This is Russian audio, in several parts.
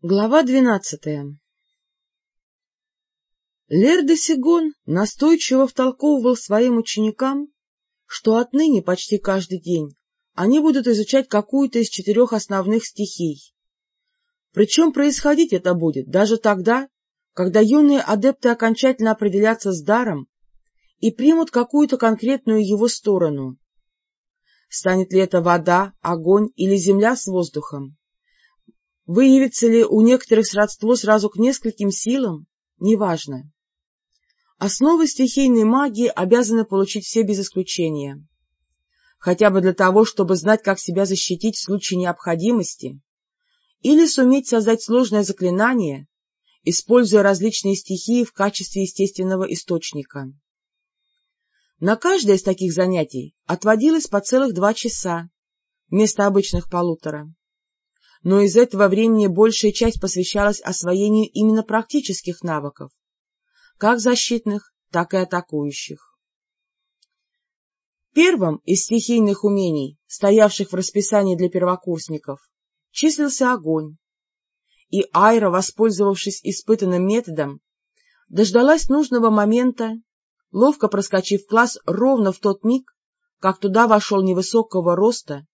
Глава двенадцатая Лер де Сигон настойчиво втолковывал своим ученикам, что отныне почти каждый день они будут изучать какую-то из четырех основных стихий. Причем происходить это будет даже тогда, когда юные адепты окончательно определятся с даром и примут какую-то конкретную его сторону. Станет ли это вода, огонь или земля с воздухом? Выявится ли у некоторых сродство сразу к нескольким силам, неважно. Основы стихийной магии обязаны получить все без исключения. Хотя бы для того, чтобы знать, как себя защитить в случае необходимости, или суметь создать сложное заклинание, используя различные стихии в качестве естественного источника. На каждое из таких занятий отводилось по целых два часа, вместо обычных полутора но из этого времени большая часть посвящалась освоению именно практических навыков, как защитных, так и атакующих. Первым из стихийных умений, стоявших в расписании для первокурсников, числился огонь, и Айра, воспользовавшись испытанным методом, дождалась нужного момента, ловко проскочив класс ровно в тот миг, как туда вошел невысокого роста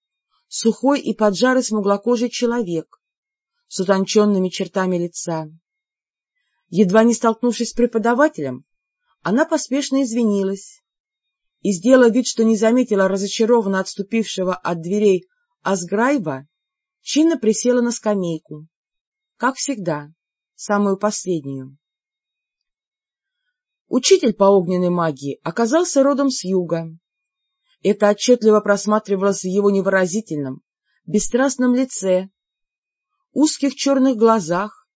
сухой и поджарый смуглокожий человек с утонченными чертами лица. Едва не столкнувшись с преподавателем, она поспешно извинилась и, сделав вид, что не заметила разочарованно отступившего от дверей Асграйба, чинно присела на скамейку, как всегда, самую последнюю. Учитель по огненной магии оказался родом с юга это отчетливо просматривалось в его невыразительном, бесстрастном лице, узких черных глазах,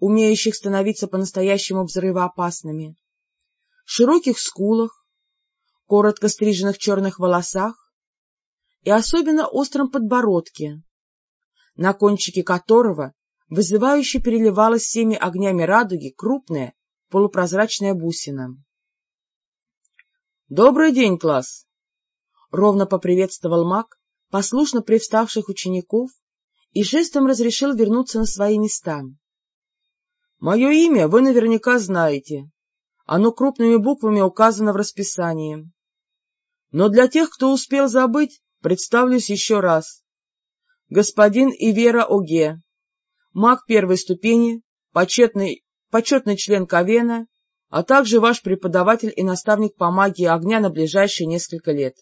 умеющих становиться по-настоящему взрывоопасными, широких скулах, коротко стриженных черных волосах и особенно остром подбородке, на кончике которого вызывающе переливалась всеми огнями радуги крупная полупрозрачная бусина. — Добрый день, класс! Ровно поприветствовал маг послушно привставших учеников и жестом разрешил вернуться на свои места. — Мое имя вы наверняка знаете. Оно крупными буквами указано в расписании. Но для тех, кто успел забыть, представлюсь еще раз. Господин Ивера Оге, маг первой ступени, почетный, почетный член Ковена, а также ваш преподаватель и наставник по магии огня на ближайшие несколько лет.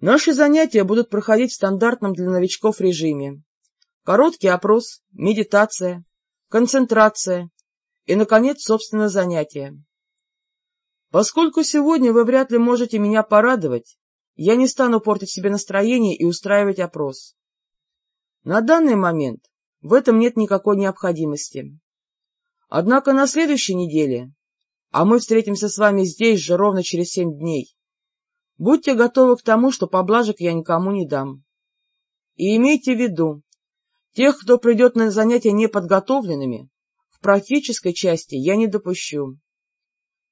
Наши занятия будут проходить в стандартном для новичков режиме. Короткий опрос, медитация, концентрация и, наконец, собственно, занятие. Поскольку сегодня вы вряд ли можете меня порадовать, я не стану портить себе настроение и устраивать опрос. На данный момент в этом нет никакой необходимости. Однако на следующей неделе, а мы встретимся с вами здесь же ровно через семь дней, Будьте готовы к тому, что поблажек я никому не дам. И имейте в виду, тех, кто придет на занятия неподготовленными, в практической части я не допущу.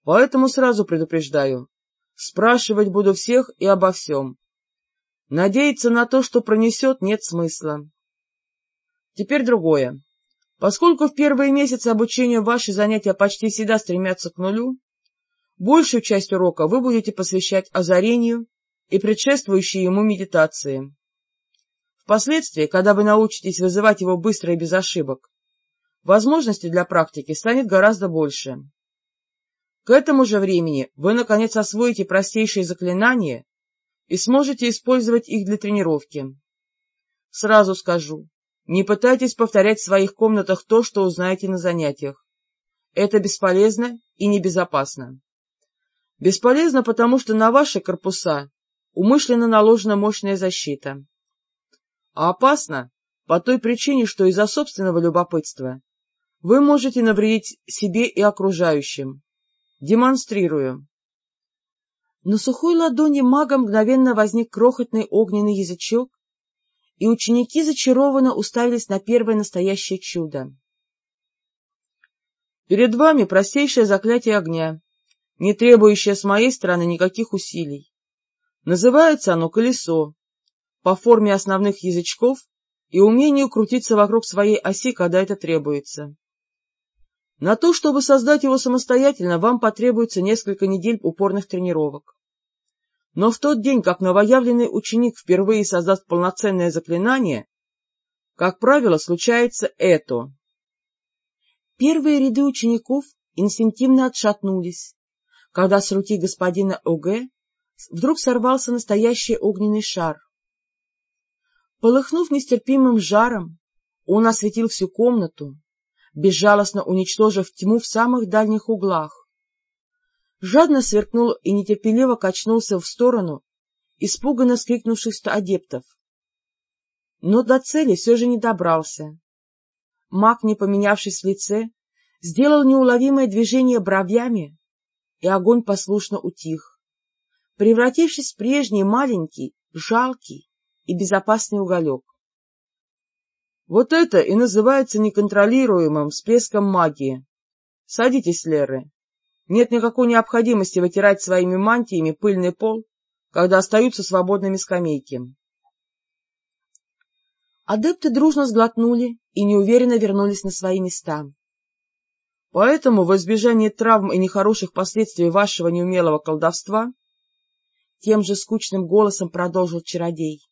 Поэтому сразу предупреждаю, спрашивать буду всех и обо всем. Надеяться на то, что пронесет, нет смысла. Теперь другое. Поскольку в первые месяцы обучения ваши занятия почти всегда стремятся к нулю, Большую часть урока вы будете посвящать озарению и предшествующей ему медитации. Впоследствии, когда вы научитесь вызывать его быстро и без ошибок, возможностей для практики станет гораздо больше. К этому же времени вы, наконец, освоите простейшие заклинания и сможете использовать их для тренировки. Сразу скажу, не пытайтесь повторять в своих комнатах то, что узнаете на занятиях. Это бесполезно и небезопасно. Бесполезно, потому что на ваши корпуса умышленно наложена мощная защита. А опасно по той причине, что из-за собственного любопытства вы можете навредить себе и окружающим. Демонстрирую. На сухой ладони мага мгновенно возник крохотный огненный язычок, и ученики зачарованно уставились на первое настоящее чудо. Перед вами простейшее заклятие огня, не требующее с моей стороны никаких усилий. Называется оно «колесо». По форме основных язычков и умению крутиться вокруг своей оси, когда это требуется. На то, чтобы создать его самостоятельно, вам потребуется несколько недель упорных тренировок. Но в тот день, как новоявленный ученик впервые создаст полноценное заклинание, как правило, случается это. Первые ряды учеников инстинктивно отшатнулись, когда с руки господина Оге вдруг сорвался настоящий огненный шар. Полыхнув нестерпимым жаром, он осветил всю комнату, безжалостно уничтожив тьму в самых дальних углах. Жадно сверкнул и нетерпеливо качнулся в сторону испуганно скрикнувших адептов. Но до цели все же не добрался. Маг, не поменявшись в лице, сделал неуловимое движение бровями, и огонь послушно утих, превратившись в прежний маленький, жалкий и безопасный уголек. Вот это и называется неконтролируемым всплеском магии. Садитесь, Леры. Нет никакой необходимости вытирать своими мантиями пыльный пол, когда остаются свободными скамейки. Адепты дружно сглотнули и неуверенно вернулись на свои места. Поэтому, в избежание травм и нехороших последствий вашего неумелого колдовства, тем же скучным голосом продолжил чародей,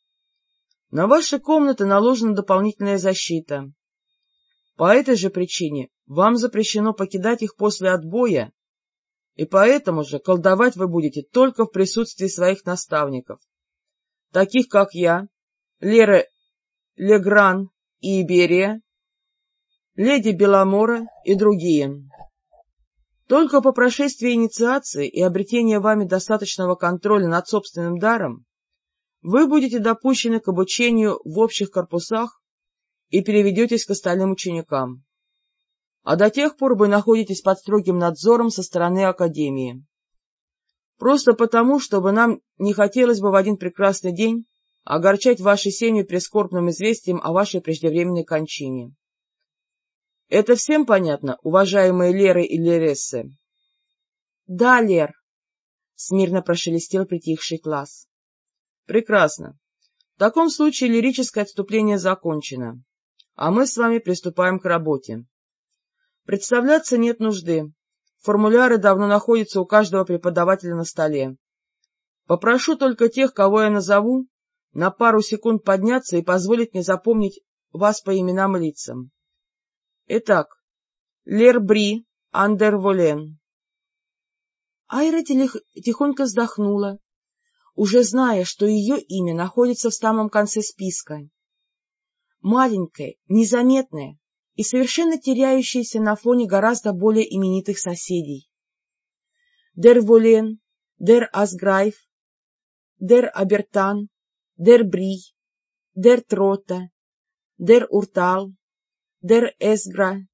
на ваши комнаты наложена дополнительная защита. По этой же причине вам запрещено покидать их после отбоя, и поэтому же колдовать вы будете только в присутствии своих наставников, таких как я, Лера Легран и Иберия, леди Беломора и другие. Только по прошествии инициации и обретения вами достаточного контроля над собственным даром вы будете допущены к обучению в общих корпусах и переведетесь к остальным ученикам. А до тех пор вы находитесь под строгим надзором со стороны Академии. Просто потому, чтобы нам не хотелось бы в один прекрасный день огорчать ваши семьи прискорбным известием о вашей преждевременной кончине. Это всем понятно, уважаемые Леры и Лерессы? — Да, Лер, — смирно прошелестел притихший класс. Прекрасно. В таком случае лирическое отступление закончено, а мы с вами приступаем к работе. Представляться нет нужды. Формуляры давно находятся у каждого преподавателя на столе. Попрошу только тех, кого я назову, на пару секунд подняться и позволить мне запомнить вас по именам и лицам. Итак, Лер Бри Андерволен. Айра тихонько вздохнула уже зная, что ее имя находится в самом конце списка. Маленькая, незаметная и совершенно теряющаяся на фоне гораздо более именитых соседей. Дер Волен, Дер Асграйф, Дер Абертан, Дер Бри, Дер Трота, Дер Уртал, Дер Эсгра.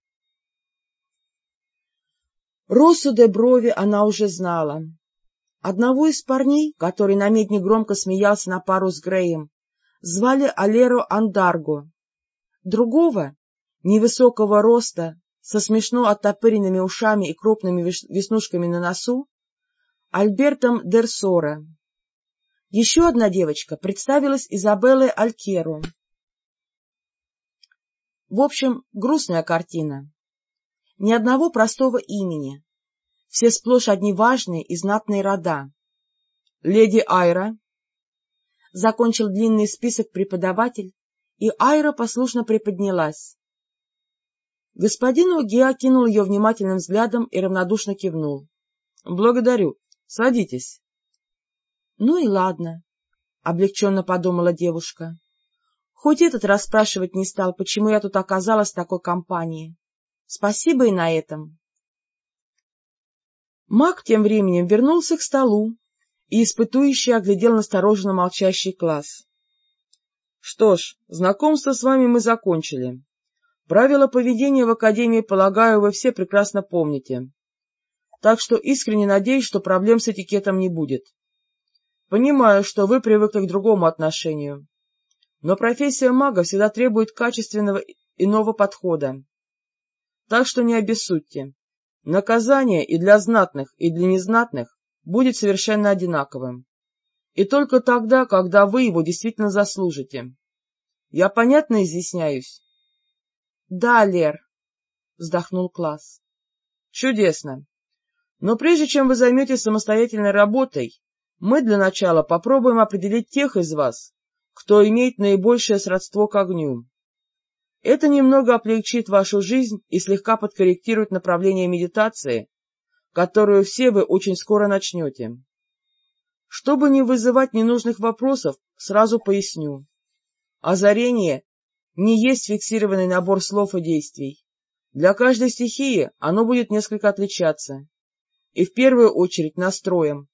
Росу де Брови она уже знала. Одного из парней, который на медне громко смеялся на пару с Греем, звали Алеро Андарго. Другого, невысокого роста, со смешно оттопыренными ушами и крупными веснушками на носу, Альбертом Дерсора. Еще одна девочка представилась Изабеллой Алькеру. В общем, грустная картина. Ни одного простого имени, все сплошь одни важные и знатные рода. Леди Айра закончил длинный список преподаватель, и Айра послушно приподнялась. Господин Уги окинул ее внимательным взглядом и равнодушно кивнул. — Благодарю. Садитесь. — Ну и ладно, — облегченно подумала девушка. Хоть этот расспрашивать не стал, почему я тут оказалась в такой компании. Спасибо и на этом. Маг тем временем вернулся к столу и испытующе оглядел настороженно молчащий класс. — Что ж, знакомство с вами мы закончили. Правила поведения в Академии, полагаю, вы все прекрасно помните. Так что искренне надеюсь, что проблем с этикетом не будет. Понимаю, что вы привыкли к другому отношению. Но профессия мага всегда требует качественного иного подхода. Так что не обессудьте. Наказание и для знатных, и для незнатных будет совершенно одинаковым. И только тогда, когда вы его действительно заслужите. Я понятно изъясняюсь? — Да, Лер, — вздохнул класс. — Чудесно. Но прежде чем вы займетесь самостоятельной работой, мы для начала попробуем определить тех из вас, кто имеет наибольшее сродство к огню. Это немного облегчит вашу жизнь и слегка подкорректирует направление медитации, которую все вы очень скоро начнете. Чтобы не вызывать ненужных вопросов, сразу поясню. Озарение не есть фиксированный набор слов и действий. Для каждой стихии оно будет несколько отличаться. И в первую очередь настроем,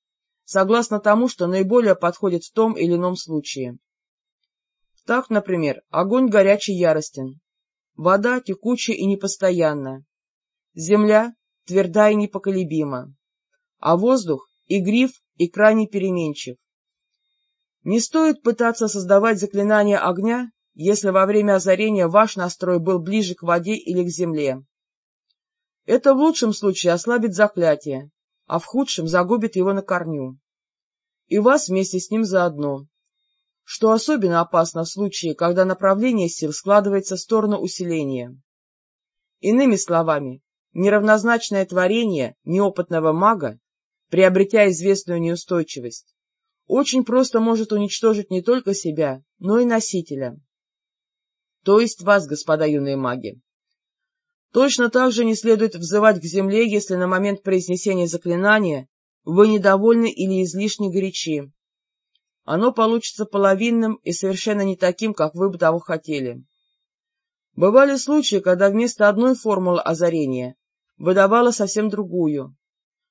согласно тому, что наиболее подходит в том или ином случае. Так, например, огонь горячий яростен, вода текучая и непостоянна, земля тверда и непоколебима, а воздух игрив и крайне переменчив. Не стоит пытаться создавать заклинание огня, если во время озарения ваш настрой был ближе к воде или к земле. Это в лучшем случае ослабит заклятие, а в худшем загубит его на корню. И вас вместе с ним заодно что особенно опасно в случае, когда направление сил складывается в сторону усиления. Иными словами, неравнозначное творение неопытного мага, приобретя известную неустойчивость, очень просто может уничтожить не только себя, но и носителя. То есть вас, господа юные маги. Точно так же не следует взывать к земле, если на момент произнесения заклинания вы недовольны или излишне горячи, оно получится половинным и совершенно не таким, как вы бы того хотели. Бывали случаи, когда вместо одной формулы озарения выдавала совсем другую,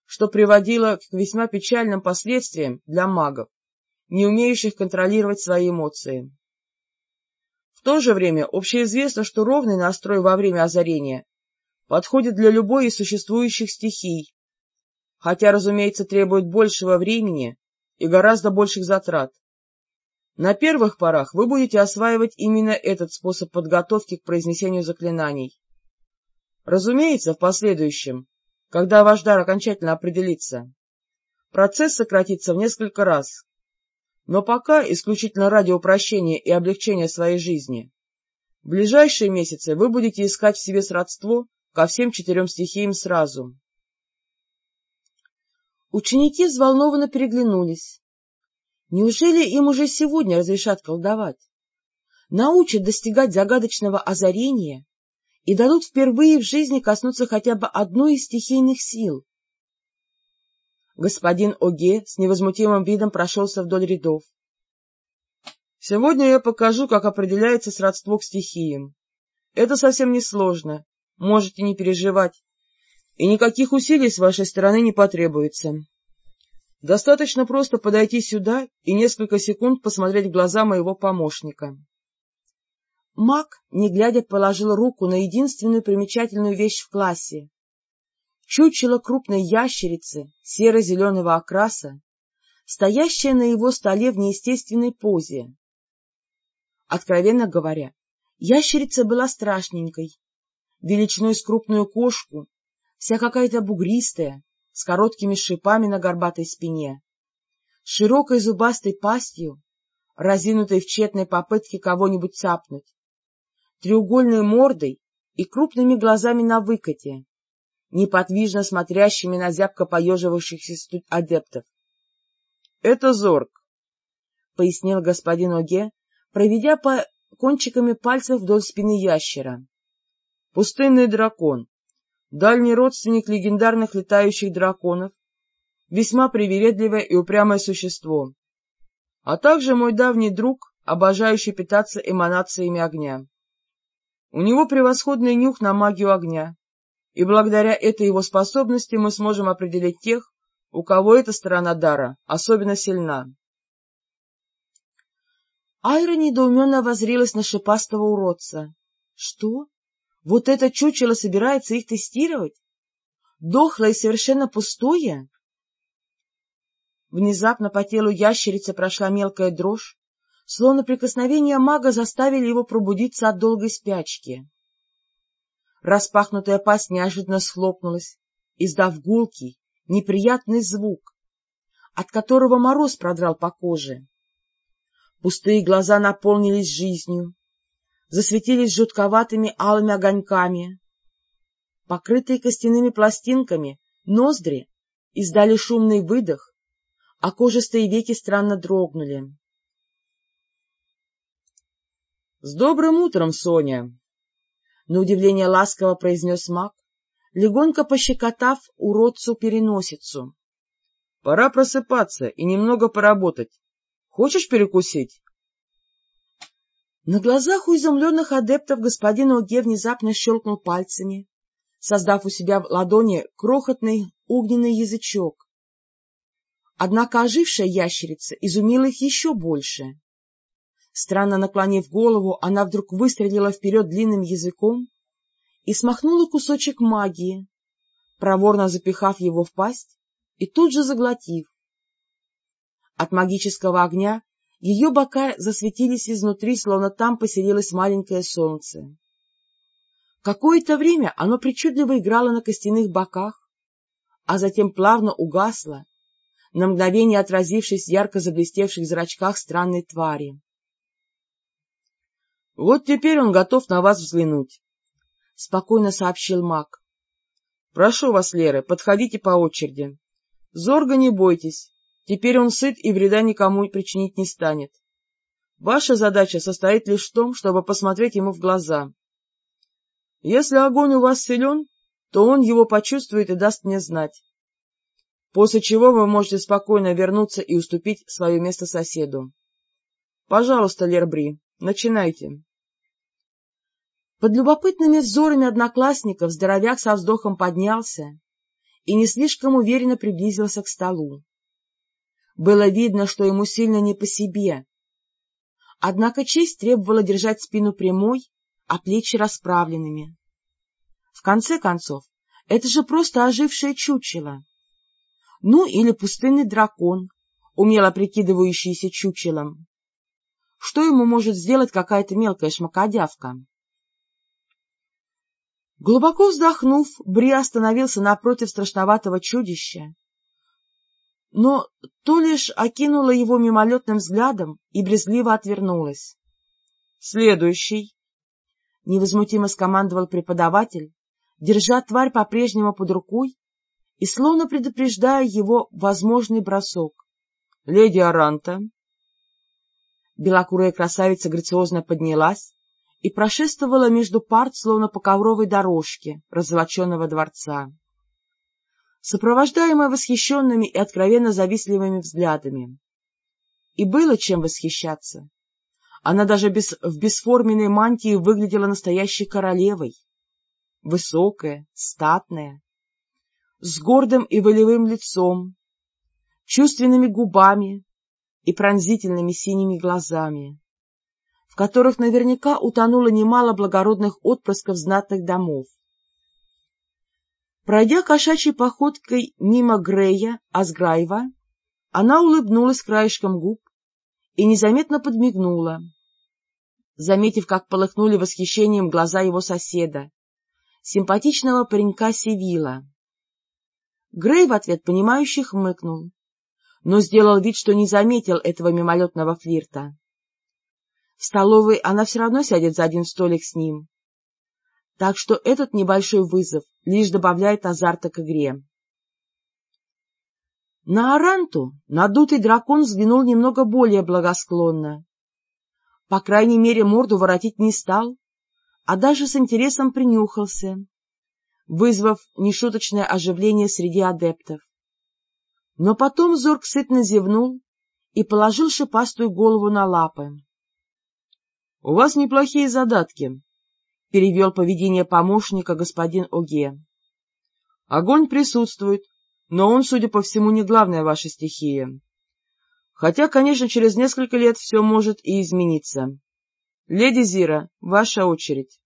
что приводило к весьма печальным последствиям для магов, не умеющих контролировать свои эмоции. В то же время общеизвестно, что ровный настрой во время озарения подходит для любой из существующих стихий, хотя, разумеется, требует большего времени и гораздо больших затрат. На первых порах вы будете осваивать именно этот способ подготовки к произнесению заклинаний. Разумеется, в последующем, когда ваш дар окончательно определится, процесс сократится в несколько раз. Но пока исключительно ради упрощения и облегчения своей жизни. В ближайшие месяцы вы будете искать в себе сродство ко всем четырем стихиям сразу. Ученики взволнованно переглянулись. Неужели им уже сегодня разрешат колдовать? Научат достигать загадочного озарения и дадут впервые в жизни коснуться хотя бы одной из стихийных сил? Господин Оге с невозмутимым видом прошелся вдоль рядов. — Сегодня я покажу, как определяется сродство к стихиям. Это совсем не сложно, можете не переживать и никаких усилий с вашей стороны не потребуется. Достаточно просто подойти сюда и несколько секунд посмотреть в глаза моего помощника. Маг, не глядя, положил руку на единственную примечательную вещь в классе. Чучело крупной ящерицы серо-зеленого окраса, стоящее на его столе в неестественной позе. Откровенно говоря, ящерица была страшненькой, величиной с крупную кошку вся какая-то бугристая, с короткими шипами на горбатой спине, широкой зубастой пастью, разинутой в тщетной попытке кого-нибудь цапнуть, треугольной мордой и крупными глазами на выкате, неподвижно смотрящими на зябко поеживавшихся адептов. — Это зорг, — пояснил господин Оге, проведя по кончиками пальцев вдоль спины ящера. — Пустынный дракон, дальний родственник легендарных летающих драконов, весьма привередливое и упрямое существо, а также мой давний друг, обожающий питаться эманациями огня. У него превосходный нюх на магию огня, и благодаря этой его способности мы сможем определить тех, у кого эта сторона дара особенно сильна. Айра недоуменно возрилась на шипастого уродца. — Что? Вот это чучело собирается их тестировать? Дохлое и совершенно пустое? Внезапно по телу ящерицы прошла мелкая дрожь, словно прикосновения мага заставили его пробудиться от долгой спячки. Распахнутая пасть неожиданно схлопнулась, издав гулкий, неприятный звук, от которого мороз продрал по коже. Пустые глаза наполнились жизнью, засветились жутковатыми алыми огоньками. Покрытые костяными пластинками, ноздри издали шумный выдох, а кожистые веки странно дрогнули. — С добрым утром, Соня! — на удивление ласково произнес маг, легонько пощекотав уродцу переносицу. — Пора просыпаться и немного поработать. Хочешь перекусить? На глазах у изумленных адептов господин Оге внезапно щелкнул пальцами, создав у себя в ладони крохотный огненный язычок. Однако ожившая ящерица изумила их еще больше. Странно наклонив голову, она вдруг выстрелила вперед длинным языком и смахнула кусочек магии, проворно запихав его в пасть и тут же заглотив. От магического огня ее бока засветились изнутри, словно там поселилось маленькое солнце. Какое-то время оно причудливо играло на костяных боках, а затем плавно угасло, на мгновение отразившись в ярко заблестевших зрачках странной твари. — Вот теперь он готов на вас взглянуть, — спокойно сообщил маг. — Прошу вас, Лера, подходите по очереди. Зорга не бойтесь, Теперь он сыт и вреда никому причинить не станет. Ваша задача состоит лишь в том, чтобы посмотреть ему в глаза. Если огонь у вас силен, то он его почувствует и даст мне знать. После чего вы можете спокойно вернуться и уступить свое место соседу. Пожалуйста, Лербри, начинайте. Под любопытными взорами одноклассников здоровяк со вздохом поднялся и не слишком уверенно приблизился к столу. Было видно, что ему сильно не по себе. Однако честь требовала держать спину прямой, а плечи расправленными. В конце концов, это же просто ожившее чучело. Ну, или пустынный дракон, умело прикидывающийся чучелом. Что ему может сделать какая-то мелкая шмакодявка? Глубоко вздохнув, Бри остановился напротив страшноватого чудища но то лишь окинула его мимолетным взглядом и брезгливо отвернулась. — Следующий! — невозмутимо скомандовал преподаватель, держа тварь по-прежнему под рукой и словно предупреждая его возможный бросок. — Леди Аранта! Белокурая красавица грациозно поднялась и прошествовала между парт, словно по ковровой дорожке раззолоченного дворца сопровождаемая восхищенными и откровенно завистливыми взглядами. И было чем восхищаться. Она даже без, в бесформенной мантии выглядела настоящей королевой. Высокая, статная, с гордым и волевым лицом, чувственными губами и пронзительными синими глазами, в которых наверняка утонуло немало благородных отпрысков знатных домов. Пройдя кошачьей походкой мимо Грея, Асграева, она улыбнулась краешком губ и незаметно подмигнула, заметив, как полыхнули восхищением глаза его соседа, симпатичного паренька Севила. Грей в ответ понимающе хмыкнул, но сделал вид, что не заметил этого мимолетного флирта. В столовой она все равно сядет за один столик с ним, так что этот небольшой вызов лишь добавляет азарта к игре. На Аранту надутый дракон взглянул немного более благосклонно. По крайней мере, морду воротить не стал, а даже с интересом принюхался, вызвав нешуточное оживление среди адептов. Но потом Зорг сытно зевнул и положил шипастую голову на лапы. — У вас неплохие задатки, — перевел поведение помощника господин Оге. — Огонь присутствует, но он, судя по всему, не главная ваша стихия. Хотя, конечно, через несколько лет все может и измениться. Леди Зира, ваша очередь.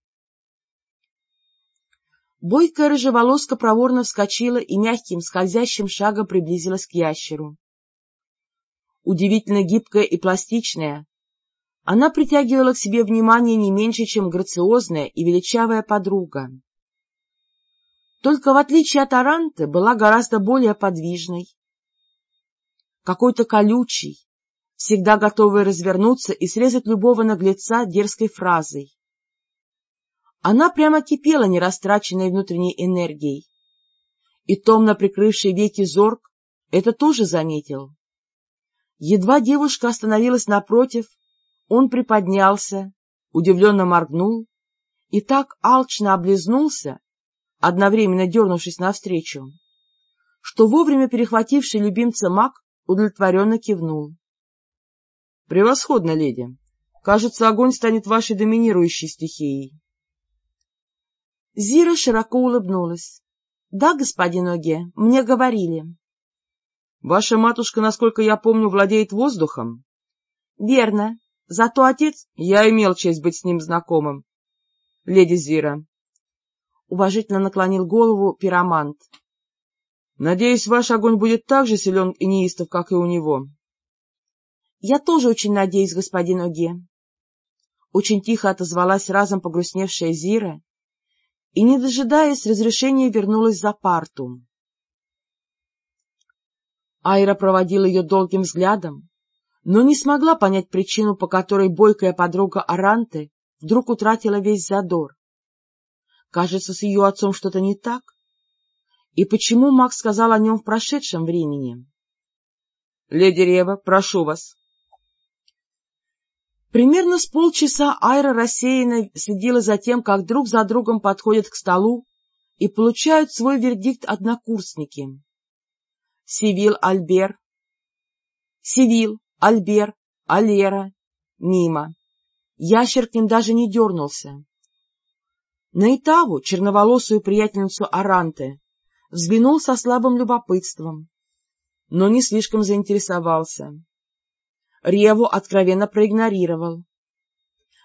Бойкая рыжеволоска проворно вскочила и мягким скользящим шагом приблизилась к ящеру. Удивительно гибкая и пластичная, она притягивала к себе внимание не меньше, чем грациозная и величавая подруга. Только в отличие от Аранты была гораздо более подвижной, какой-то колючий, всегда готовый развернуться и срезать любого наглеца дерзкой фразой. Она прямо кипела нерастраченной внутренней энергией. И томно прикрывший веки Зорг это тоже заметил. Едва девушка остановилась напротив, он приподнялся, удивленно моргнул и так алчно облизнулся, одновременно дернувшись навстречу, что вовремя перехвативший любимца маг удовлетворенно кивнул. — Превосходно, леди. Кажется, огонь станет вашей доминирующей стихией. Зира широко улыбнулась. — Да, господин Оге, мне говорили. — Ваша матушка, насколько я помню, владеет воздухом? — Верно. Зато отец... — Я имел честь быть с ним знакомым. — Леди Зира. Уважительно наклонил голову пиромант. — Надеюсь, ваш огонь будет так же силен и неистов, как и у него. — Я тоже очень надеюсь, господин Оге. Очень тихо отозвалась разом погрустневшая Зира и, не дожидаясь разрешения, вернулась за парту. Айра проводила ее долгим взглядом, но не смогла понять причину, по которой бойкая подруга Аранты вдруг утратила весь задор. Кажется, с ее отцом что-то не так. И почему Макс сказал о нем в прошедшем времени? — Леди Рева, прошу вас. Примерно с полчаса Айра рассеянно следила за тем, как друг за другом подходят к столу и получают свой вердикт однокурсники. Сивил Альбер, Сивил, Альбер, Алера, мимо. Ящер к ним даже не дернулся. На Итаву, черноволосую приятельницу Аранте, взглянул со слабым любопытством, но не слишком заинтересовался. Реву откровенно проигнорировал.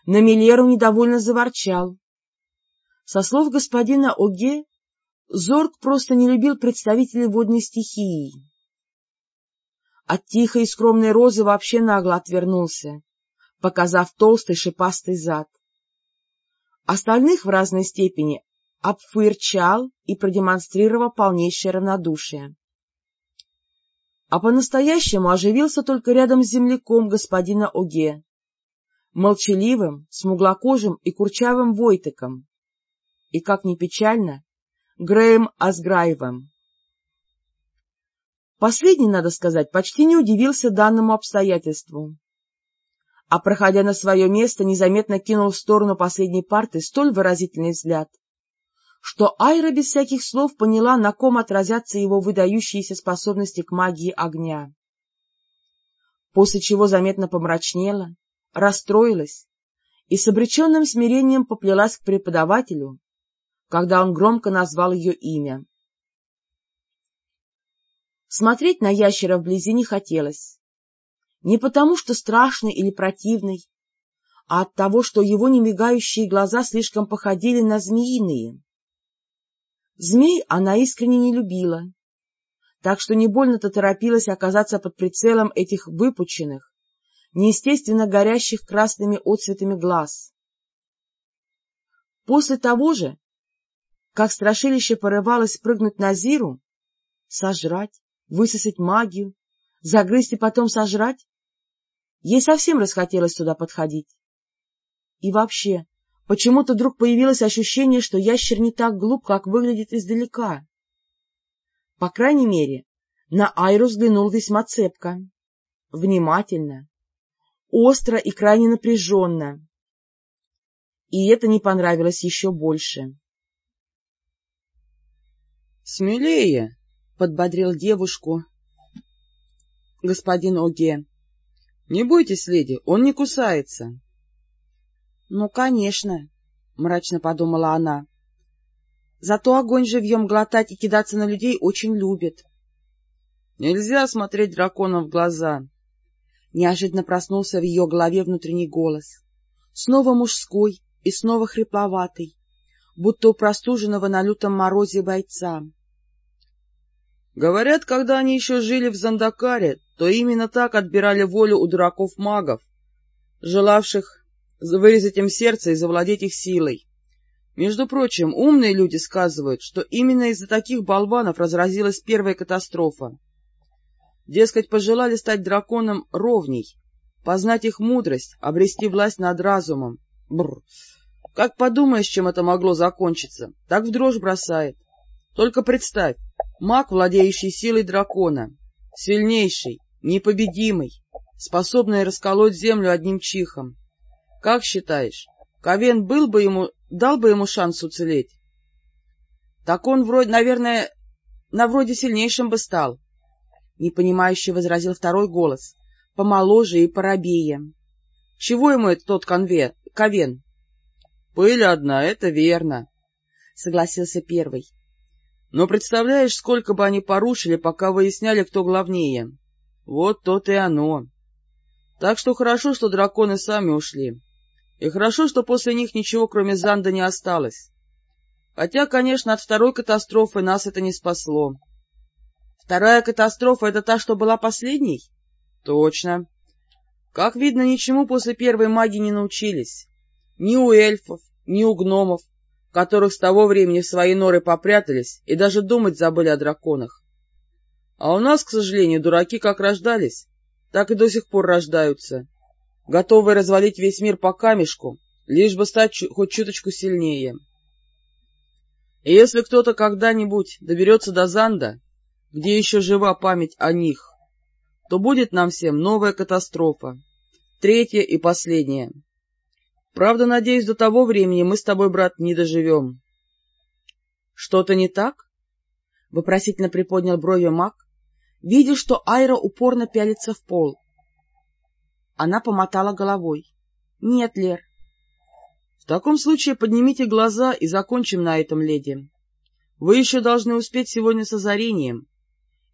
На Милеру недовольно заворчал. Со слов господина Оге, Зорг просто не любил представителей водной стихии. От тихой и скромной розы вообще нагло отвернулся, показав толстый шипастый зад. Остальных в разной степени обфырчал и продемонстрировал полнейшее равнодушие а по-настоящему оживился только рядом с земляком господина Оге, молчаливым, смуглокожим и курчавым Войтыком, и, как ни печально, Греем Асграевым. Последний, надо сказать, почти не удивился данному обстоятельству, а, проходя на свое место, незаметно кинул в сторону последней парты столь выразительный взгляд, что Айра без всяких слов поняла, на ком отразятся его выдающиеся способности к магии огня. После чего заметно помрачнела, расстроилась и с обреченным смирением поплелась к преподавателю, когда он громко назвал ее имя. Смотреть на ящера вблизи не хотелось. Не потому, что страшный или противный, а от того, что его немигающие глаза слишком походили на змеиные. Змей она искренне не любила, так что не больно-то торопилась оказаться под прицелом этих выпученных, неестественно горящих красными отцветами глаз. После того же, как страшилище порывалось прыгнуть на Зиру, сожрать, высосать магию, загрызть и потом сожрать, ей совсем расхотелось туда подходить. И вообще, Почему-то вдруг появилось ощущение, что ящер не так глуп, как выглядит издалека. По крайней мере, на Айру взглянул весьма цепко, внимательно, остро и крайне напряженно. И это не понравилось еще больше. — Смелее! — подбодрил девушку господин Оге. — Не бойтесь, леди, он не кусается. — Ну, конечно, — мрачно подумала она. — Зато огонь живьем глотать и кидаться на людей очень любит. — Нельзя смотреть драконам в глаза. Неожиданно проснулся в ее голове внутренний голос. Снова мужской и снова хрипловатый, будто у простуженного на лютом морозе бойца. Говорят, когда они еще жили в Зандакаре, то именно так отбирали волю у дураков-магов, желавших вырезать им сердце и завладеть их силой. Между прочим, умные люди сказывают, что именно из-за таких болванов разразилась первая катастрофа. Дескать, пожелали стать драконом ровней, познать их мудрость, обрести власть над разумом. Бррр. Как подумаешь, чем это могло закончиться, так в дрожь бросает. Только представь, маг, владеющий силой дракона, сильнейший, непобедимый, способный расколоть землю одним чихом. Как считаешь, Ковен был бы ему, дал бы ему шанс уцелеть? Так он вроде, наверное, на вроде сильнейшим бы стал, — непонимающе возразил второй голос, помоложе и порабее. — Чего ему это тот конве, ковен? — Пыль одна, это верно, — согласился первый. — Но представляешь, сколько бы они порушили, пока выясняли, кто главнее. Вот то-то и оно. Так что хорошо, что драконы сами ушли. И хорошо, что после них ничего, кроме Занда, не осталось. Хотя, конечно, от второй катастрофы нас это не спасло. Вторая катастрофа — это та, что была последней? Точно. Как видно, ничему после первой магии не научились. Ни у эльфов, ни у гномов, которых с того времени в свои норы попрятались и даже думать забыли о драконах. А у нас, к сожалению, дураки как рождались, так и до сих пор рождаются, готовые развалить весь мир по камешку, лишь бы стать хоть чуточку сильнее. И если кто-то когда-нибудь доберется до Занда, где еще жива память о них, то будет нам всем новая катастрофа, третья и последняя. Правда, надеюсь, до того времени мы с тобой, брат, не доживем. — Что-то не так? — вопросительно приподнял брови маг, видя, что Айра упорно пялится в пол. Она помотала головой. — Нет, Лер. — В таком случае поднимите глаза и закончим на этом, леди. Вы еще должны успеть сегодня с озарением,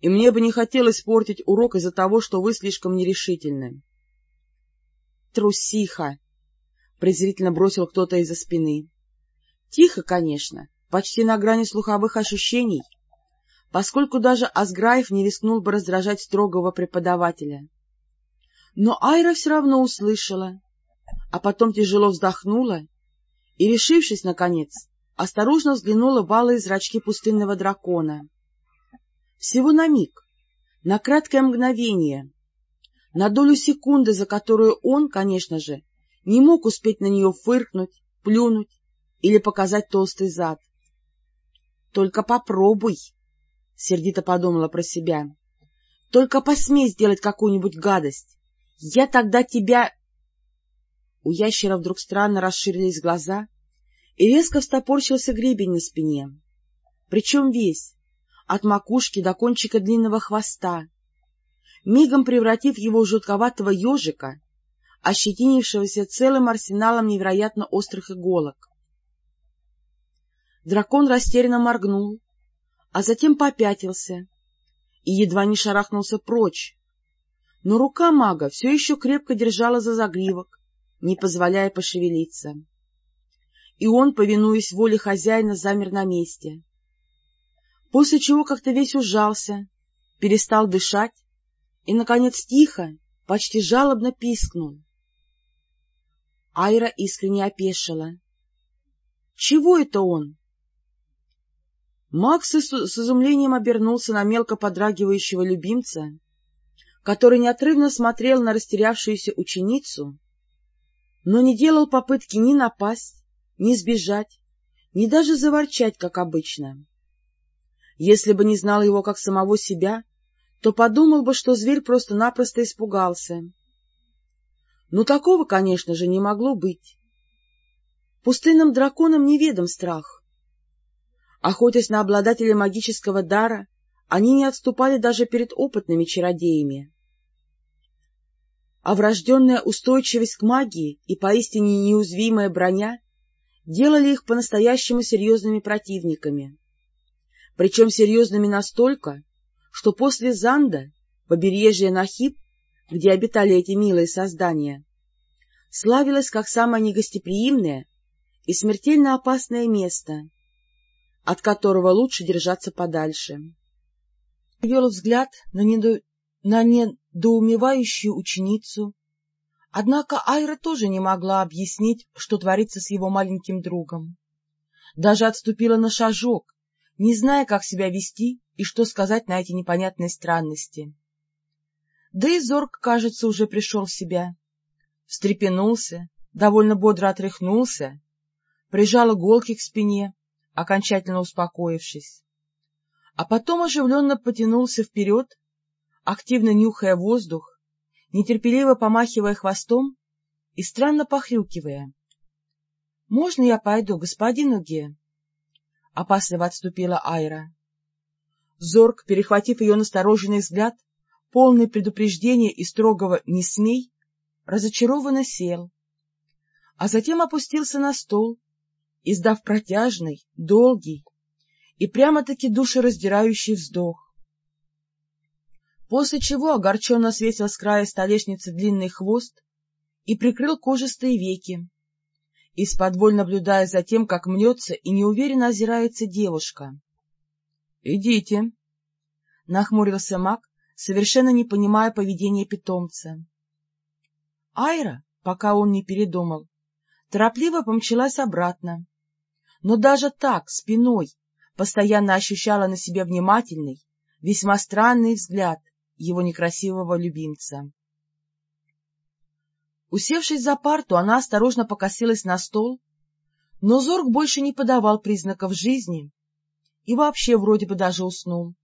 и мне бы не хотелось портить урок из-за того, что вы слишком нерешительны. — Трусиха! — презрительно бросил кто-то из-за спины. Тихо, конечно, почти на грани слуховых ощущений, поскольку даже Асграев не рискнул бы раздражать строгого преподавателя. Но Айра все равно услышала, а потом тяжело вздохнула и, решившись, наконец, осторожно взглянула в алые зрачки пустынного дракона. Всего на миг, на краткое мгновение, на долю секунды, за которую он, конечно же, не мог успеть на нее фыркнуть, плюнуть или показать толстый зад. — Только попробуй, — сердито подумала про себя. — Только посмей сделать какую-нибудь гадость. Я тогда тебя... У ящера вдруг странно расширились глаза, и резко встопорчился гребень на спине. Причем весь, от макушки до кончика длинного хвоста, мигом превратив его в жутковатого ежика, ощетинившегося целым арсеналом невероятно острых иголок. Дракон растерянно моргнул, а затем попятился и едва не шарахнулся прочь, но рука мага все еще крепко держала за загривок, не позволяя пошевелиться. И он, повинуясь воле хозяина, замер на месте. После чего как-то весь ужался, перестал дышать и, наконец, тихо, почти жалобно пискнул. Айра искренне опешила. — Чего это он? Макс с, изумлением обернулся на мелко подрагивающего любимца, который неотрывно смотрел на растерявшуюся ученицу, но не делал попытки ни напасть, ни сбежать, ни даже заворчать, как обычно. Если бы не знал его как самого себя, то подумал бы, что зверь просто-напросто испугался. Но такого, конечно же, не могло быть. Пустынным драконам неведом страх. Охотясь на обладателя магического дара, они не отступали даже перед опытными чародеями. А врожденная устойчивость к магии и поистине неуязвимая броня делали их по-настоящему серьезными противниками. Причем серьезными настолько, что после Занда побережье Нахиб, где обитали эти милые создания, славилось как самое негостеприимное и смертельно опасное место, от которого лучше держаться подальше. Вел взгляд на, недо... на недоумевающую ученицу, однако Айра тоже не могла объяснить, что творится с его маленьким другом. Даже отступила на шажок, не зная, как себя вести и что сказать на эти непонятные странности. Да и Зорг, кажется, уже пришел в себя. Встрепенулся, довольно бодро отряхнулся, прижал иголки к спине, окончательно успокоившись. А потом оживленно потянулся вперед, активно нюхая воздух, нетерпеливо помахивая хвостом и странно похрюкивая. — Можно я пойду, господин Уге? — опасливо отступила Айра. Зорг, перехватив ее настороженный взгляд, полный предупреждения и строгого «не смей», разочарованно сел, а затем опустился на стол, издав протяжный, долгий и прямо-таки душераздирающий вздох. После чего огорченно свесил с края столешницы длинный хвост и прикрыл кожистые веки, из-под наблюдая за тем, как мнется и неуверенно озирается девушка. — Идите, — нахмурился маг, совершенно не понимая поведения питомца. Айра, пока он не передумал, торопливо помчалась обратно, но даже так, спиной, постоянно ощущала на себе внимательный, весьма странный взгляд его некрасивого любимца. Усевшись за парту, она осторожно покосилась на стол, но Зорг больше не подавал признаков жизни и вообще вроде бы даже уснул.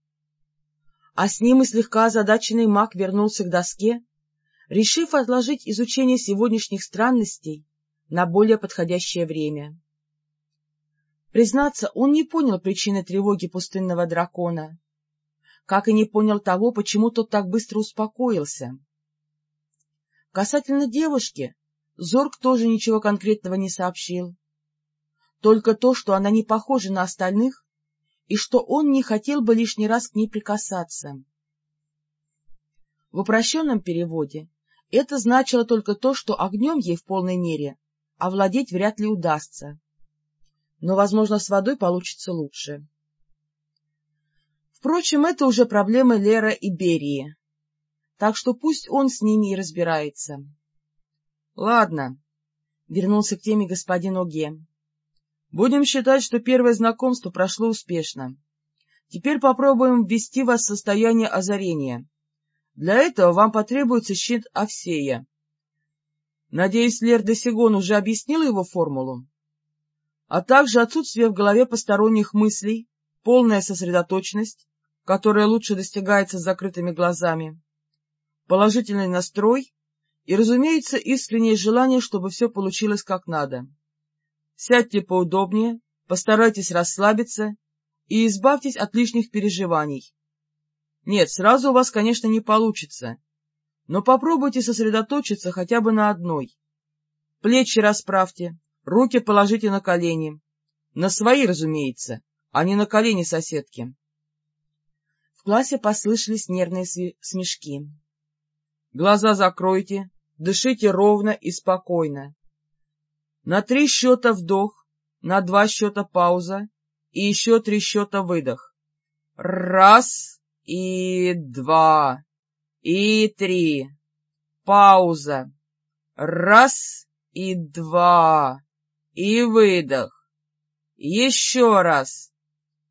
А с ним и слегка озадаченный маг вернулся к доске, решив отложить изучение сегодняшних странностей на более подходящее время. Признаться, он не понял причины тревоги пустынного дракона, как и не понял того, почему тот так быстро успокоился. Касательно девушки, Зорг тоже ничего конкретного не сообщил. Только то, что она не похожа на остальных и что он не хотел бы лишний раз к ней прикасаться. В упрощенном переводе это значило только то, что огнем ей в полной мере овладеть вряд ли удастся, но, возможно, с водой получится лучше. Впрочем, это уже проблемы Лера и Берии, так что пусть он с ними и разбирается. — Ладно, — вернулся к теме господин Оге. Будем считать, что первое знакомство прошло успешно. Теперь попробуем ввести вас в состояние озарения. Для этого вам потребуется щит Овсея. Надеюсь, Лер Досигон уже объяснил его формулу? А также отсутствие в голове посторонних мыслей, полная сосредоточенность, которая лучше достигается с закрытыми глазами, положительный настрой и, разумеется, искреннее желание, чтобы все получилось как надо. Сядьте поудобнее, постарайтесь расслабиться и избавьтесь от лишних переживаний. Нет, сразу у вас, конечно, не получится, но попробуйте сосредоточиться хотя бы на одной. Плечи расправьте, руки положите на колени. На свои, разумеется, а не на колени соседки. В классе послышались нервные смешки. Глаза закройте, дышите ровно и спокойно. На три счета вдох, на два счета пауза и еще три счета выдох. Раз и два и три. Пауза. Раз и два и выдох. Еще раз.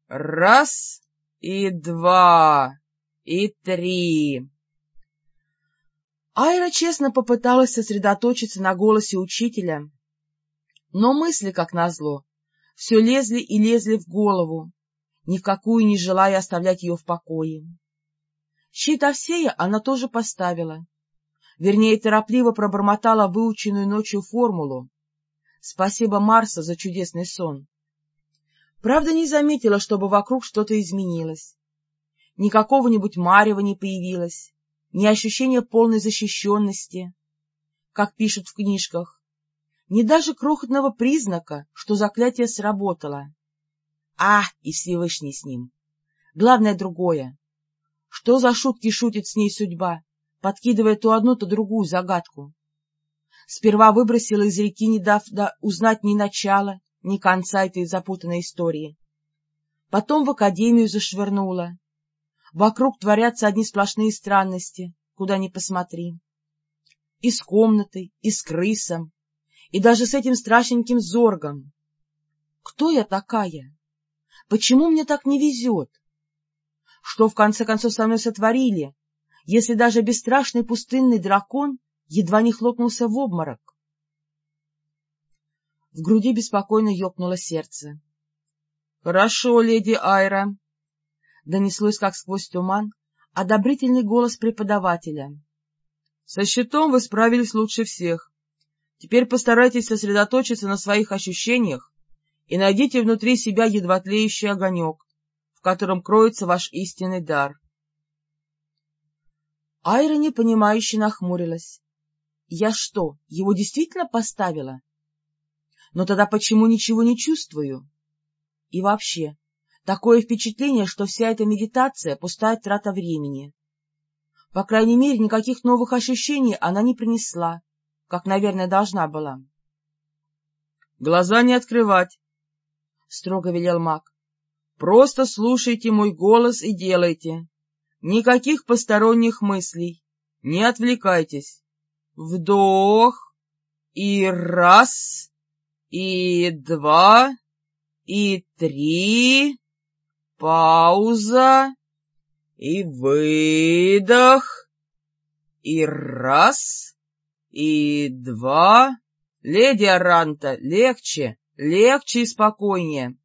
Раз и два и три. Айра честно попыталась сосредоточиться на голосе учителя, но мысли, как назло, все лезли и лезли в голову, ни в какую не желая оставлять ее в покое. Щит Овсея она тоже поставила, вернее, торопливо пробормотала выученную ночью формулу. Спасибо Марса за чудесный сон. Правда, не заметила, чтобы вокруг что-то изменилось. Ни какого-нибудь марева не появилось, ни ощущения полной защищенности, как пишут в книжках, ни даже крохотного признака, что заклятие сработало. А, и Всевышний с ним. Главное другое. Что за шутки шутит с ней судьба, подкидывая то одну, то другую загадку? Сперва выбросила из реки, не дав да, узнать ни начала, ни конца этой запутанной истории. Потом в академию зашвырнула. Вокруг творятся одни сплошные странности, куда ни посмотри. И с комнатой, и с крысом, и даже с этим страшненьким зоргом. Кто я такая? Почему мне так не везет? Что, в конце концов, со мной сотворили, если даже бесстрашный пустынный дракон едва не хлопнулся в обморок? В груди беспокойно ёкнуло сердце. — Хорошо, леди Айра, — донеслось как сквозь туман одобрительный голос преподавателя. — Со щитом вы справились лучше всех. Теперь постарайтесь сосредоточиться на своих ощущениях и найдите внутри себя едва тлеющий огонек, в котором кроется ваш истинный дар. Айра непонимающе нахмурилась. Я что, его действительно поставила? Но тогда почему ничего не чувствую? И вообще, такое впечатление, что вся эта медитация — пустая трата времени. По крайней мере, никаких новых ощущений она не принесла, как, наверное, должна была. — Глаза не открывать, — строго велел маг. — Просто слушайте мой голос и делайте. Никаких посторонних мыслей. Не отвлекайтесь. Вдох. И раз. И два. И три. Пауза. И выдох. И раз. И два. Леди Аранта, легче, легче и спокойнее.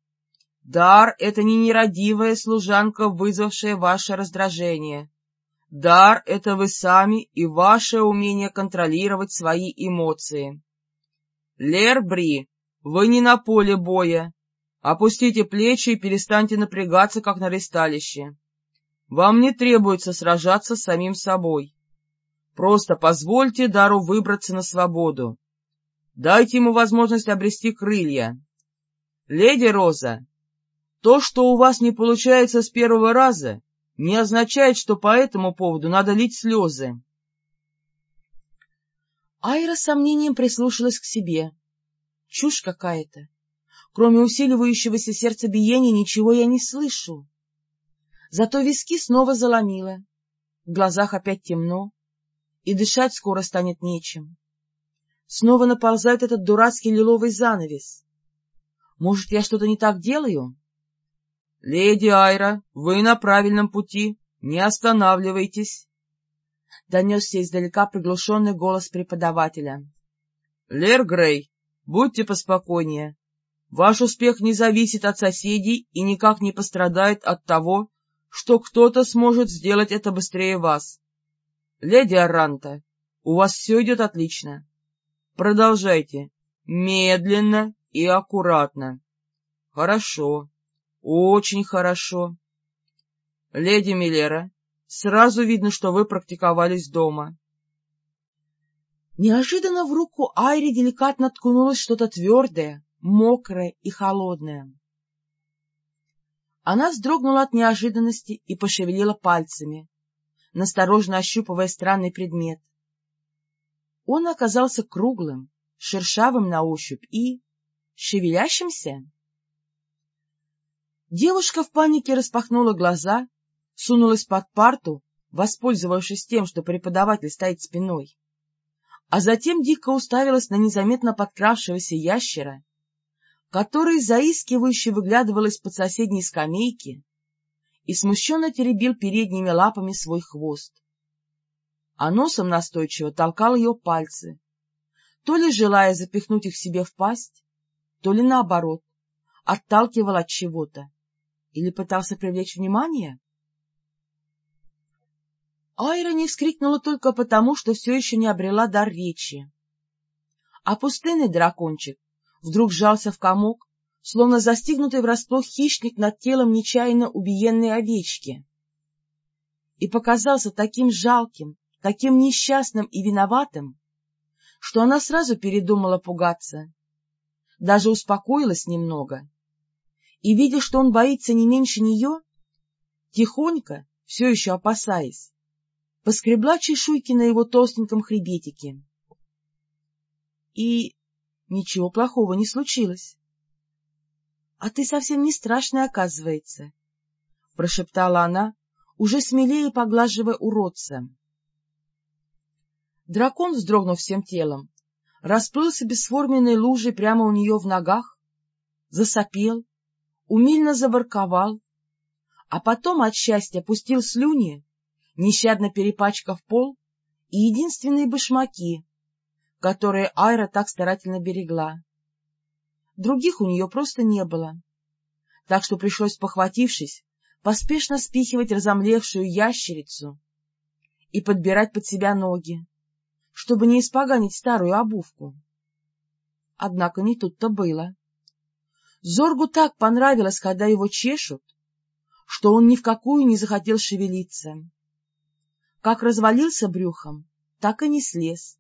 Дар — это не нерадивая служанка, вызвавшая ваше раздражение. Дар — это вы сами и ваше умение контролировать свои эмоции. Лербри, вы не на поле боя. Опустите плечи и перестаньте напрягаться, как на ресталище. Вам не требуется сражаться с самим собой. Просто позвольте Дару выбраться на свободу. Дайте ему возможность обрести крылья. Леди Роза, то, что у вас не получается с первого раза, не означает, что по этому поводу надо лить слезы. Айра с сомнением прислушалась к себе. Чушь какая-то. Кроме усиливающегося сердцебиения ничего я не слышу. Зато виски снова заломило, в глазах опять темно, и дышать скоро станет нечем. Снова наползает этот дурацкий лиловый занавес. Может, я что-то не так делаю? — Леди Айра, вы на правильном пути, не останавливайтесь! — донесся издалека приглушенный голос преподавателя. — Лер Грей, будьте поспокойнее. Ваш успех не зависит от соседей и никак не пострадает от того, что кто-то сможет сделать это быстрее вас. Леди Аранта, у вас все идет отлично. Продолжайте. Медленно и аккуратно. Хорошо. Очень хорошо. Леди Миллера, сразу видно, что вы практиковались дома. Неожиданно в руку Айри деликатно ткнулось что-то твердое, мокрое и холодное. Она вздрогнула от неожиданности и пошевелила пальцами, насторожно ощупывая странный предмет. Он оказался круглым, шершавым на ощупь и... шевелящимся. Девушка в панике распахнула глаза, сунулась под парту, воспользовавшись тем, что преподаватель стоит спиной, а затем дико уставилась на незаметно подкравшегося ящера, который заискивающе выглядывал из-под соседней скамейки и смущенно теребил передними лапами свой хвост. А носом настойчиво толкал ее пальцы, то ли желая запихнуть их себе в пасть, то ли наоборот, отталкивал от чего-то или пытался привлечь внимание? Айра не вскрикнула только потому, что все еще не обрела дар речи. А пустынный дракончик вдруг сжался в комок, словно застигнутый врасплох хищник над телом нечаянно убиенной овечки. И показался таким жалким, таким несчастным и виноватым, что она сразу передумала пугаться, даже успокоилась немного и, видя, что он боится не меньше нее, тихонько, все еще опасаясь, поскребла чешуйки на его толстеньком хребетике. И ничего плохого не случилось. — А ты совсем не страшный, оказывается, — прошептала она, уже смелее поглаживая уродца. Дракон, вздрогнув всем телом, расплылся бесформенной лужей прямо у нее в ногах, засопел, умильно заворковал, а потом от счастья пустил слюни, нещадно перепачкав пол и единственные башмаки, которые Айра так старательно берегла. Других у нее просто не было, так что пришлось, похватившись, поспешно спихивать разомлевшую ящерицу и подбирать под себя ноги, чтобы не испоганить старую обувку. Однако не тут-то было. Зоргу так понравилось, когда его чешут, что он ни в какую не захотел шевелиться. Как развалился брюхом, так и не слез.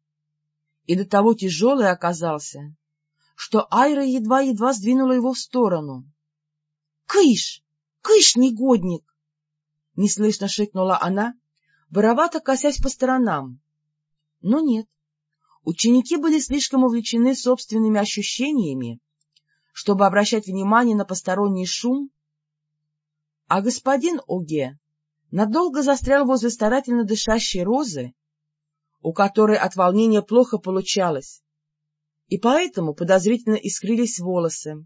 И до того тяжелый оказался, что Айра едва-едва сдвинула его в сторону. — Кыш! Кыш, негодник! — неслышно шикнула она, воровато косясь по сторонам. Но нет, ученики были слишком увлечены собственными ощущениями, чтобы обращать внимание на посторонний шум, а господин Оге надолго застрял возле старательно дышащей розы, у которой от волнения плохо получалось, и поэтому подозрительно искрились волосы.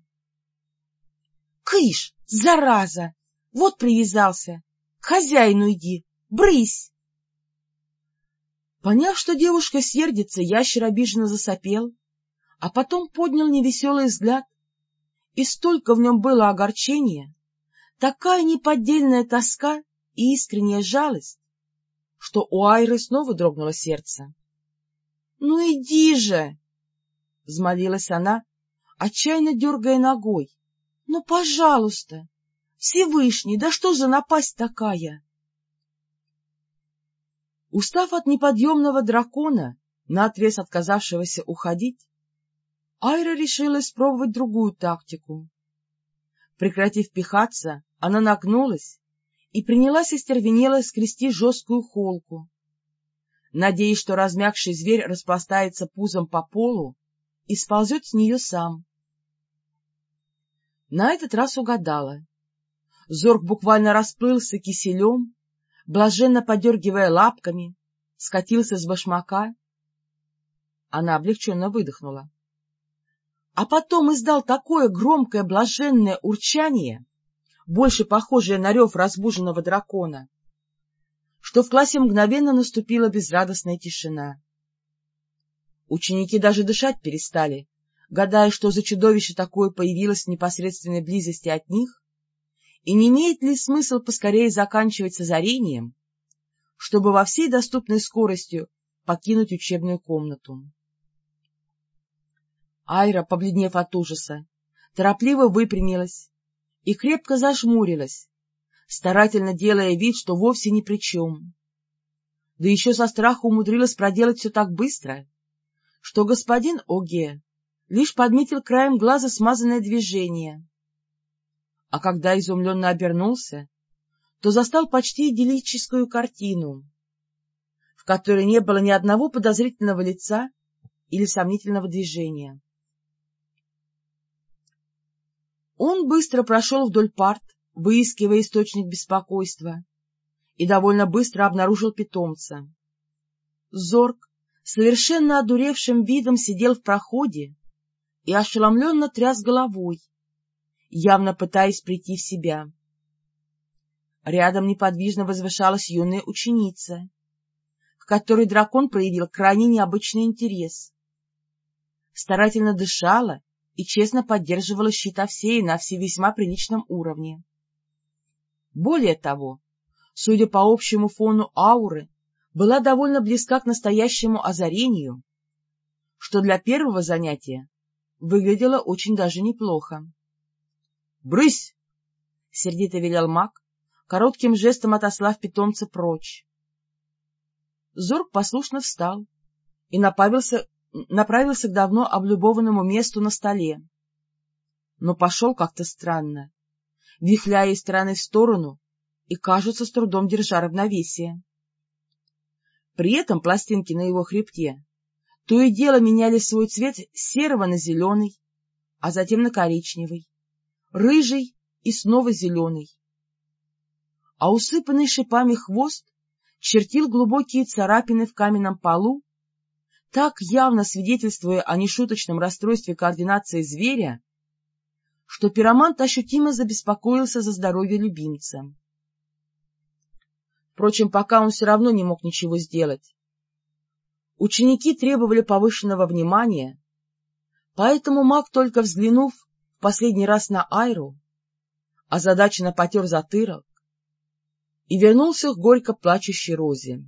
— Кыш, зараза! Вот привязался! К хозяину иди! Брысь! Поняв, что девушка сердится, ящер обиженно засопел, а потом поднял невеселый взгляд, и столько в нем было огорчения, такая неподдельная тоска и искренняя жалость, что у Айры снова дрогнуло сердце. — Ну иди же! — взмолилась она, отчаянно дергая ногой. — Ну, пожалуйста! Всевышний, да что за напасть такая? Устав от неподъемного дракона, наотрез отказавшегося уходить, Айра решила испробовать другую тактику. Прекратив пихаться, она нагнулась и принялась остервенело скрести жесткую холку, надеясь, что размягший зверь распластается пузом по полу и сползет с нее сам. На этот раз угадала. Зорг буквально расплылся киселем, блаженно подергивая лапками, скатился с башмака. Она облегченно выдохнула. А потом издал такое громкое блаженное урчание, больше похожее на рев разбуженного дракона, что в классе мгновенно наступила безрадостная тишина. Ученики даже дышать перестали, гадая, что за чудовище такое появилось в непосредственной близости от них, и не имеет ли смысл поскорее заканчивать с озарением, чтобы во всей доступной скоростью покинуть учебную комнату. Айра, побледнев от ужаса, торопливо выпрямилась и крепко зажмурилась, старательно делая вид, что вовсе ни при чем. Да еще со страха умудрилась проделать все так быстро, что господин Оге лишь подметил краем глаза смазанное движение а когда изумленно обернулся, то застал почти идиллическую картину, в которой не было ни одного подозрительного лица или сомнительного движения. Он быстро прошел вдоль парт, выискивая источник беспокойства, и довольно быстро обнаружил питомца. Зорг, совершенно одуревшим видом, сидел в проходе и ошеломленно тряс головой, явно пытаясь прийти в себя. Рядом неподвижно возвышалась юная ученица, к которой дракон проявил крайне необычный интерес. Старательно дышала и честно поддерживала щит Овсея на все весьма приличном уровне. Более того, судя по общему фону ауры, была довольно близка к настоящему озарению, что для первого занятия выглядело очень даже неплохо. Брысь! — сердито велел маг, коротким жестом отослав питомца прочь. Зорг послушно встал и направился, направился к давно облюбованному месту на столе. Но пошел как-то странно, вихляя из стороны в сторону и, кажется, с трудом держа равновесие. При этом пластинки на его хребте то и дело меняли свой цвет с серого на зеленый, а затем на коричневый рыжий и снова зеленый. А усыпанный шипами хвост чертил глубокие царапины в каменном полу, так явно свидетельствуя о нешуточном расстройстве координации зверя, что пиромант ощутимо забеспокоился за здоровье любимца. Впрочем, пока он все равно не мог ничего сделать. Ученики требовали повышенного внимания, Поэтому маг, только взглянув в последний раз на Айру, озадаченно потер затырок и вернулся к горько плачущей Розе.